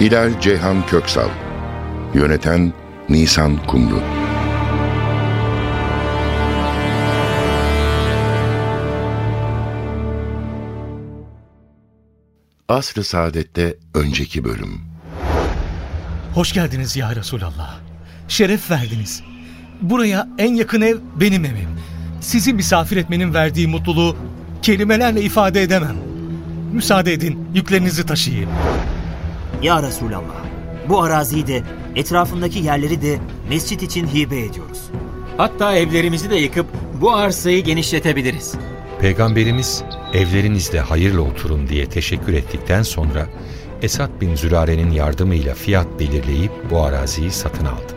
Hilal Ceyhan Köksal Yöneten Nisan Kumru Asr-ı Saadet'te önceki bölüm Hoş geldiniz ya Resulallah. Şeref verdiniz. Buraya en yakın ev benim evim. Sizi misafir etmenin verdiği mutluluğu kelimelerle ifade edemem. Müsaade edin yüklerinizi taşıyayım. Ya Resulallah, bu araziyi de etrafındaki yerleri de mescit için hibe ediyoruz. Hatta evlerimizi de yıkıp bu arsayı genişletebiliriz. Peygamberimiz evlerinizde hayırla oturun diye teşekkür ettikten sonra Esad bin Zürare'nin yardımıyla fiyat belirleyip bu araziyi satın aldı.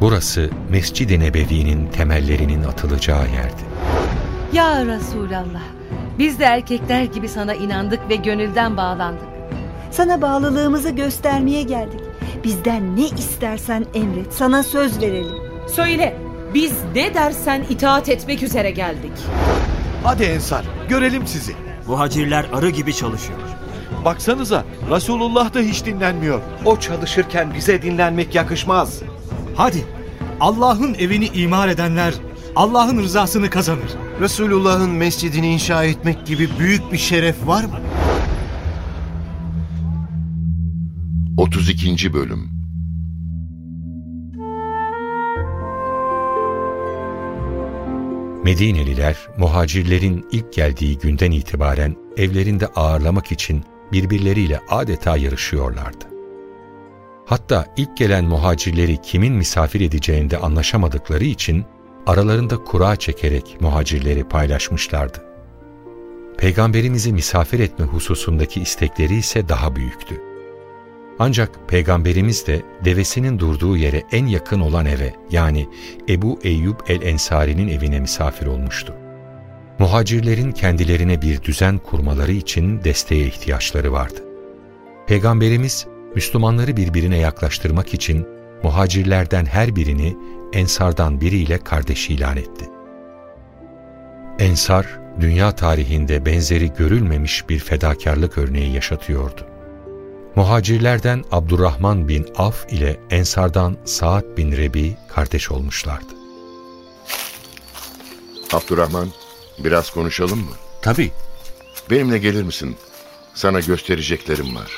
Burası Mescid-i Nebevi'nin temellerinin atılacağı yerdi. Ya Resulallah, biz de erkekler gibi sana inandık ve gönülden bağlandık. Sana bağlılığımızı göstermeye geldik. Bizden ne istersen emret, sana söz verelim. Söyle, biz ne dersen itaat etmek üzere geldik. Hadi Ensar, görelim sizi. Bu hacirler arı gibi çalışıyor. Baksanıza, Resulullah da hiç dinlenmiyor. O çalışırken bize dinlenmek yakışmaz. Hadi Allah'ın evini imar edenler Allah'ın rızasını kazanır. Resulullah'ın mescidini inşa etmek gibi büyük bir şeref var mı? 32. Bölüm Medineliler muhacirlerin ilk geldiği günden itibaren evlerinde ağırlamak için birbirleriyle adeta yarışıyorlardı. Hatta ilk gelen muhacirleri kimin misafir edeceğinde anlaşamadıkları için aralarında kura çekerek muhacirleri paylaşmışlardı. Peygamberimizi misafir etme hususundaki istekleri ise daha büyüktü. Ancak Peygamberimiz de devesinin durduğu yere en yakın olan eve yani Ebu Eyyub el-Ensari'nin evine misafir olmuştu. Muhacirlerin kendilerine bir düzen kurmaları için desteğe ihtiyaçları vardı. Peygamberimiz Müslümanları birbirine yaklaştırmak için muhacirlerden her birini Ensardan biriyle kardeş ilan etti. Ensar, dünya tarihinde benzeri görülmemiş bir fedakarlık örneği yaşatıyordu. Muhacirlerden Abdurrahman bin Af ile Ensardan Saad bin Rebi kardeş olmuşlardı. Abdurrahman biraz konuşalım mı? Tabii. Benimle gelir misin? Sana göstereceklerim var.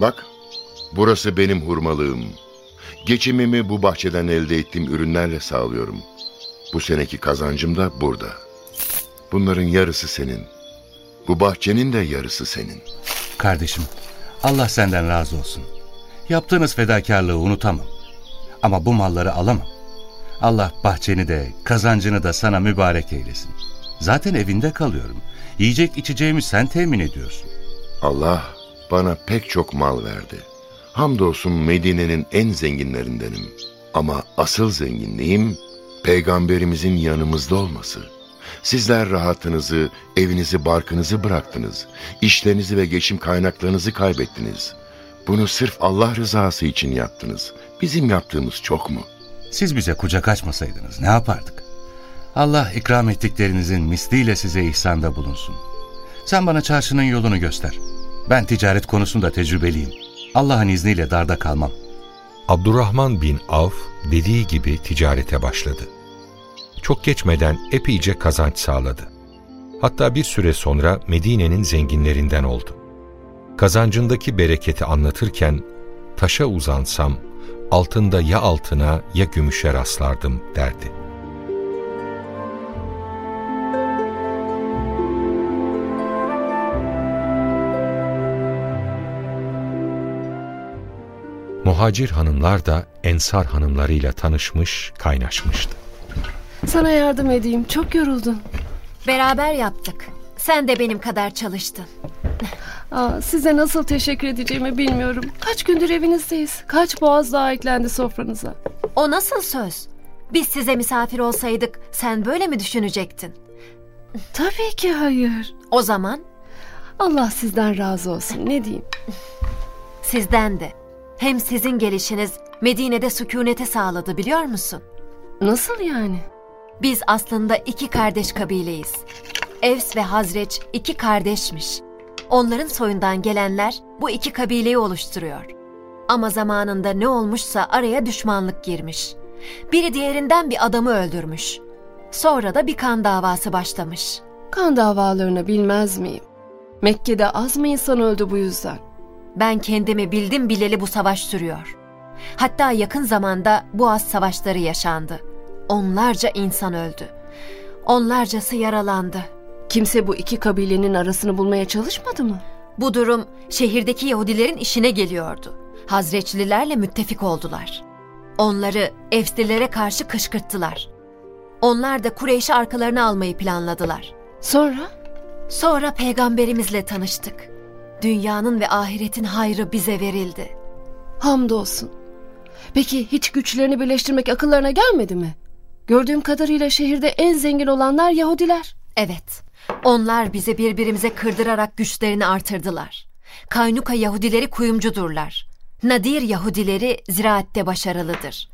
Bak, burası benim hurmalığım. Geçimimi bu bahçeden elde ettiğim ürünlerle sağlıyorum. Bu seneki kazancım da burada. Bunların yarısı senin. Bu bahçenin de yarısı senin. Kardeşim, Allah senden razı olsun. Yaptığınız fedakarlığı unutamam. Ama bu malları alamam. Allah bahçeni de kazancını da sana mübarek eylesin. Zaten evinde kalıyorum. Yiyecek içeceğimi sen temin ediyorsun. Allah bana pek çok mal verdi. Hamdolsun Medine'nin en zenginlerindenim. Ama asıl zenginliğim peygamberimizin yanımızda olması. Sizler rahatınızı, evinizi, barkınızı bıraktınız. İşlerinizi ve geçim kaynaklarınızı kaybettiniz. Bunu sırf Allah rızası için yaptınız. Bizim yaptığımız çok mu? Siz bize kucak açmasaydınız ne yapardık? Allah ikram ettiklerinizin misliyle size ihsanda bulunsun. Sen bana çarşının yolunu göster. Ben ticaret konusunda tecrübeliyim. Allah'ın izniyle darda kalmam. Abdurrahman bin Avf dediği gibi ticarete başladı. Çok geçmeden epeyce kazanç sağladı. Hatta bir süre sonra Medine'nin zenginlerinden oldu. Kazancındaki bereketi anlatırken, taşa uzansam, altında ya altına ya gümüşe rastlardım derdi. Muhacir hanımlar da Ensar hanımlarıyla tanışmış, kaynaşmıştı. Sana yardım edeyim. Çok yoruldun. Beraber yaptık. Sen de benim kadar çalıştın. Aa, size nasıl teşekkür edeceğimi bilmiyorum. Kaç gündür evinizdeyiz. Kaç boğaz daha eklendi sofranıza. O nasıl söz? Biz size misafir olsaydık sen böyle mi düşünecektin? Tabii ki hayır. O zaman? Allah sizden razı olsun. Ne diyeyim? Sizden de. Hem sizin gelişiniz Medine'de sükunete sağladı biliyor musun? Nasıl yani? Biz aslında iki kardeş kabileyiz. Evs ve Hazreç iki kardeşmiş. Onların soyundan gelenler bu iki kabileyi oluşturuyor. Ama zamanında ne olmuşsa araya düşmanlık girmiş. Biri diğerinden bir adamı öldürmüş. Sonra da bir kan davası başlamış. Kan davalarını bilmez miyim? Mekke'de az mı insan öldü bu yüzden? Ben kendimi bildim bileli bu savaş sürüyor. Hatta yakın zamanda Boğaz savaşları yaşandı. Onlarca insan öldü. Onlarcası yaralandı. Kimse bu iki kabilenin arasını bulmaya çalışmadı mı? Bu durum şehirdeki Yahudilerin işine geliyordu. Hazreçlilerle müttefik oldular. Onları Efsilere karşı kışkırttılar. Onlar da Kureyş'i arkalarına almayı planladılar. Sonra? Sonra peygamberimizle tanıştık. Dünyanın ve ahiretin hayrı bize verildi. Hamdolsun. Peki hiç güçlerini birleştirmek akıllarına gelmedi mi? Gördüğüm kadarıyla şehirde en zengin olanlar Yahudiler. Evet. Onlar bizi birbirimize kırdırarak güçlerini artırdılar. Kaynuka Yahudileri kuyumcudurlar. Nadir Yahudileri ziraatte başarılıdır.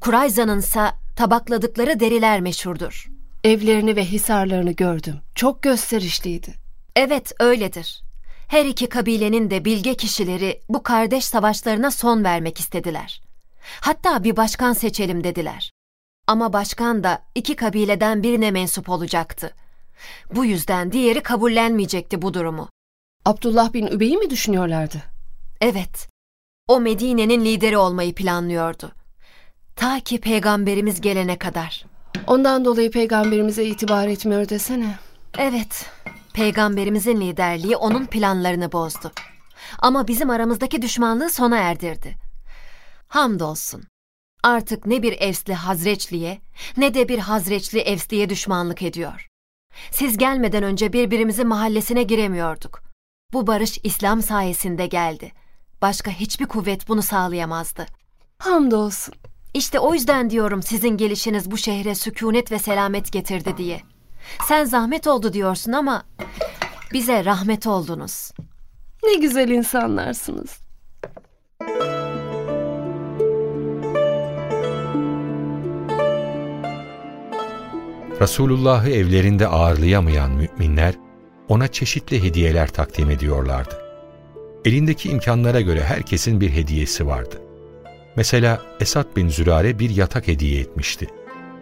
Kurayza'nın ise tabakladıkları deriler meşhurdur. Evlerini ve hisarlarını gördüm. Çok gösterişliydi. Evet öyledir. Her iki kabilenin de bilge kişileri bu kardeş savaşlarına son vermek istediler. Hatta bir başkan seçelim dediler. Ama başkan da iki kabileden birine mensup olacaktı. Bu yüzden diğeri kabullenmeyecekti bu durumu. Abdullah bin Übey'i mi düşünüyorlardı? Evet. O Medine'nin lideri olmayı planlıyordu. Ta ki peygamberimiz gelene kadar. Ondan dolayı peygamberimize itibar etmiyor desene. Evet. Peygamberimizin liderliği onun planlarını bozdu. Ama bizim aramızdaki düşmanlığı sona erdirdi. Hamdolsun. Artık ne bir Evsli Hazreçli'ye ne de bir Hazreçli Evsli'ye düşmanlık ediyor. Siz gelmeden önce birbirimizin mahallesine giremiyorduk. Bu barış İslam sayesinde geldi. Başka hiçbir kuvvet bunu sağlayamazdı. Hamdolsun. İşte o yüzden diyorum sizin gelişiniz bu şehre sükunet ve selamet getirdi diye. Sen zahmet oldu diyorsun ama bize rahmet oldunuz. Ne güzel insanlarsınız. Resulullah'ı evlerinde ağırlayamayan müminler ona çeşitli hediyeler takdim ediyorlardı. Elindeki imkanlara göre herkesin bir hediyesi vardı. Mesela Esad bin Zürare bir yatak hediye etmişti.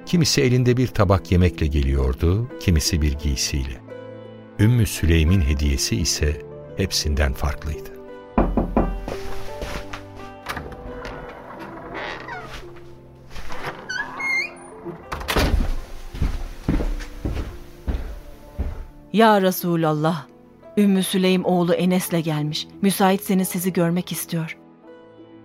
Kimisi elinde bir tabak yemekle geliyordu, kimisi bir giysiyle. Ümmü Süleym'in hediyesi ise hepsinden farklıydı. Ya Resulallah, Ümmü Süleym oğlu Enes'le gelmiş. Müsaitseniz sizi görmek istiyor.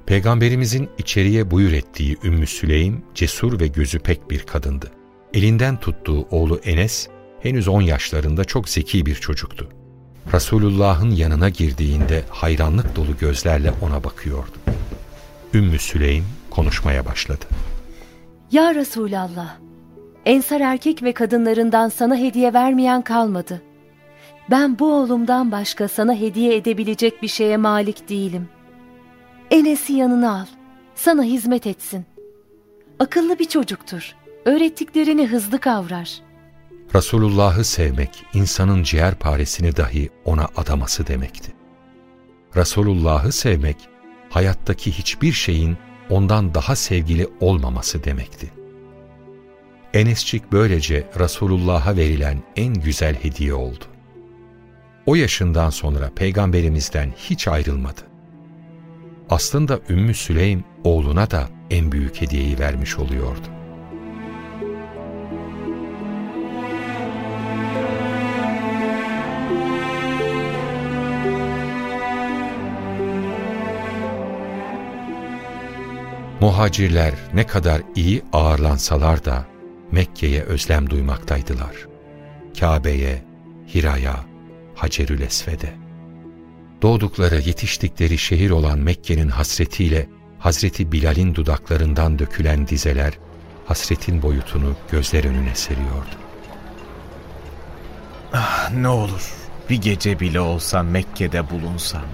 Peygamberimizin içeriye buyur ettiği Ümmü Süleym cesur ve gözü pek bir kadındı. Elinden tuttuğu oğlu Enes henüz 10 yaşlarında çok zeki bir çocuktu. Resulullah'ın yanına girdiğinde hayranlık dolu gözlerle ona bakıyordu. Ümmü Süleym konuşmaya başladı. Ya Resulallah, Ensar erkek ve kadınlarından sana hediye vermeyen kalmadı. Ben bu oğlumdan başka sana hediye edebilecek bir şeye malik değilim. Enes'i yanına al, sana hizmet etsin. Akıllı bir çocuktur, öğrettiklerini hızlı kavrar. Resulullah'ı sevmek, insanın ciğer paresini dahi ona adaması demekti. Resulullah'ı sevmek, hayattaki hiçbir şeyin ondan daha sevgili olmaması demekti. Enesçik böylece Resulullah'a verilen en güzel hediye oldu. O yaşından sonra peygamberimizden hiç ayrılmadı. Aslında Ümmü Süleym oğluna da en büyük hediyeyi vermiş oluyordu. Muhacirler ne kadar iyi ağırlansalar da Mekke'ye özlem duymaktaydılar. Kabe'ye, Hira'ya, Hacerül Esved'e. Doğdukları, yetiştikleri şehir olan Mekke'nin hasretiyle Hazreti Bilal'in dudaklarından dökülen dizeler hasretin boyutunu gözler önüne seriyordu. Ah, ne olur bir gece bile olsa Mekke'de bulunsam.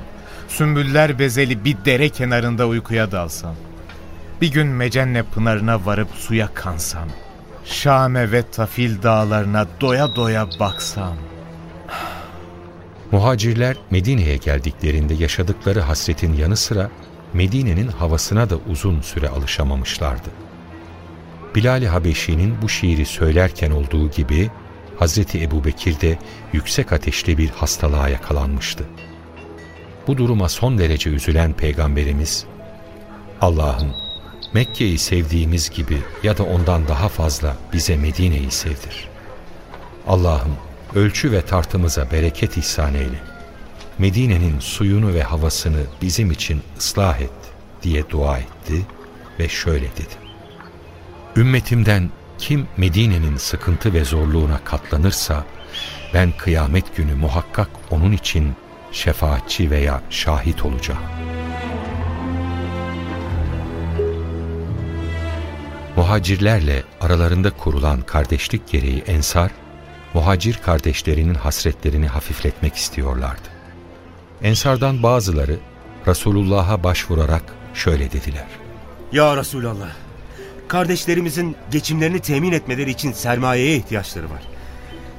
Sümbüller bezeli bir dere kenarında uykuya dalsam. Bir gün Mecenne pınarına varıp suya kansam. Şame ve Tafil dağlarına doya doya baksam. Muhacirler Medine'ye geldiklerinde yaşadıkları hasretin yanı sıra Medine'nin havasına da uzun süre alışamamışlardı. Bilal-i Habeşi'nin bu şiiri söylerken olduğu gibi Hazreti Ebubekir de yüksek ateşli bir hastalığa yakalanmıştı. Bu duruma son derece üzülen Peygamberimiz, Allah'ım Mekke'yi sevdiğimiz gibi ya da ondan daha fazla bize Medine'yi sevdir. Allah'ım ölçü ve tartımıza bereket ihsan eyle. Medine'nin suyunu ve havasını bizim için ıslah et diye dua etti ve şöyle dedi. Ümmetimden kim Medine'nin sıkıntı ve zorluğuna katlanırsa ben kıyamet günü muhakkak onun için şefaatçi veya şahit olacağım. Muhacirlerle aralarında kurulan kardeşlik gereği Ensar, muhacir kardeşlerinin hasretlerini hafifletmek istiyorlardı. Ensardan bazıları Resulullah'a başvurarak şöyle dediler. Ya Resulallah, kardeşlerimizin geçimlerini temin etmeleri için sermayeye ihtiyaçları var.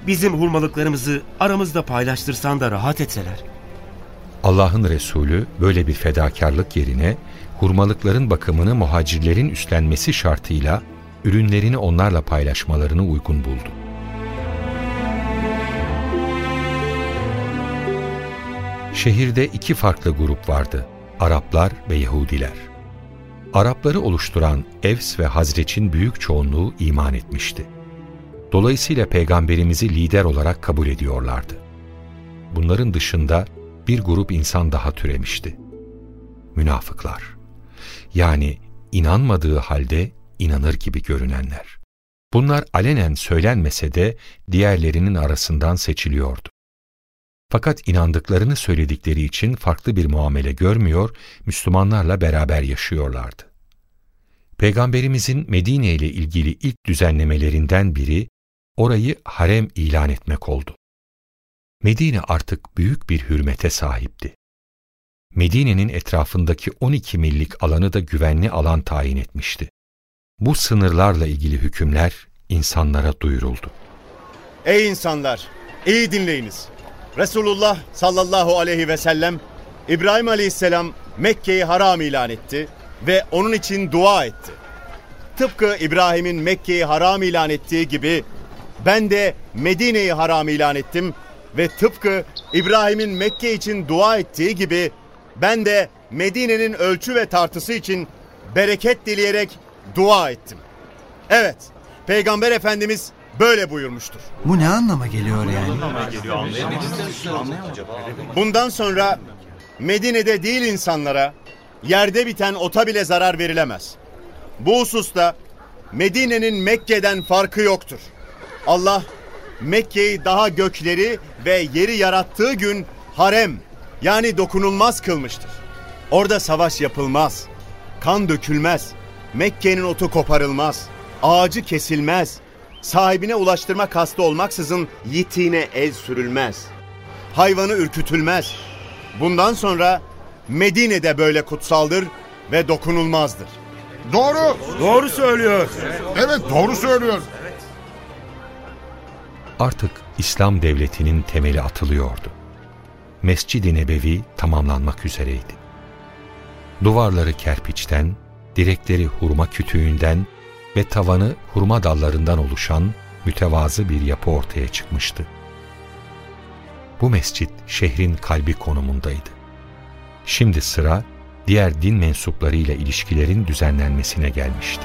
Bizim hurmalıklarımızı aramızda paylaştırsan da rahat etseler. Allah'ın Resulü böyle bir fedakarlık yerine hurmalıkların bakımını muhacirlerin üstlenmesi şartıyla ürünlerini onlarla paylaşmalarını uygun buldu. Şehirde iki farklı grup vardı, Araplar ve Yahudiler. Arapları oluşturan Evs ve Hazreç'in büyük çoğunluğu iman etmişti. Dolayısıyla peygamberimizi lider olarak kabul ediyorlardı. Bunların dışında bir grup insan daha türemişti. Münafıklar. Yani inanmadığı halde inanır gibi görünenler. Bunlar alenen söylenmese de diğerlerinin arasından seçiliyordu. Fakat inandıklarını söyledikleri için farklı bir muamele görmüyor, Müslümanlarla beraber yaşıyorlardı. Peygamberimizin Medine ile ilgili ilk düzenlemelerinden biri orayı harem ilan etmek oldu. Medine artık büyük bir hürmete sahipti. Medine'nin etrafındaki 12 millik alanı da güvenli alan tayin etmişti. Bu sınırlarla ilgili hükümler insanlara duyuruldu. Ey insanlar! iyi dinleyiniz. Resulullah sallallahu aleyhi ve sellem İbrahim aleyhisselam Mekke'yi haram ilan etti ve onun için dua etti. Tıpkı İbrahim'in Mekke'yi haram ilan ettiği gibi ben de Medine'yi haram ilan ettim ve tıpkı İbrahim'in Mekke için dua ettiği gibi ben de Medine'nin ölçü ve tartısı için bereket dileyerek dua ettim. Evet, Peygamber Efendimiz böyle buyurmuştur. Bu ne anlama geliyor yani? Bundan sonra Medine'de değil insanlara yerde biten ota bile zarar verilemez. Bu hususta Medine'nin Mekke'den farkı yoktur. Allah Mekke'yi daha gökleri ve yeri yarattığı gün harem yani dokunulmaz kılmıştır. Orada savaş yapılmaz, kan dökülmez, Mekke'nin otu koparılmaz, ağacı kesilmez, sahibine ulaştırma kastı olmaksızın yitiğine el sürülmez. Hayvanı ürkütülmez. Bundan sonra Medine'de böyle kutsaldır ve dokunulmazdır. Doğru. Doğru söylüyor. Evet doğru söylüyor. Artık İslam devletinin temeli atılıyordu. Mescid-i Nebevi tamamlanmak üzereydi. Duvarları kerpiçten, direkleri hurma kütüğünden ve tavanı hurma dallarından oluşan mütevazı bir yapı ortaya çıkmıştı. Bu mescit şehrin kalbi konumundaydı. Şimdi sıra diğer din mensuplarıyla ilişkilerin düzenlenmesine gelmişti.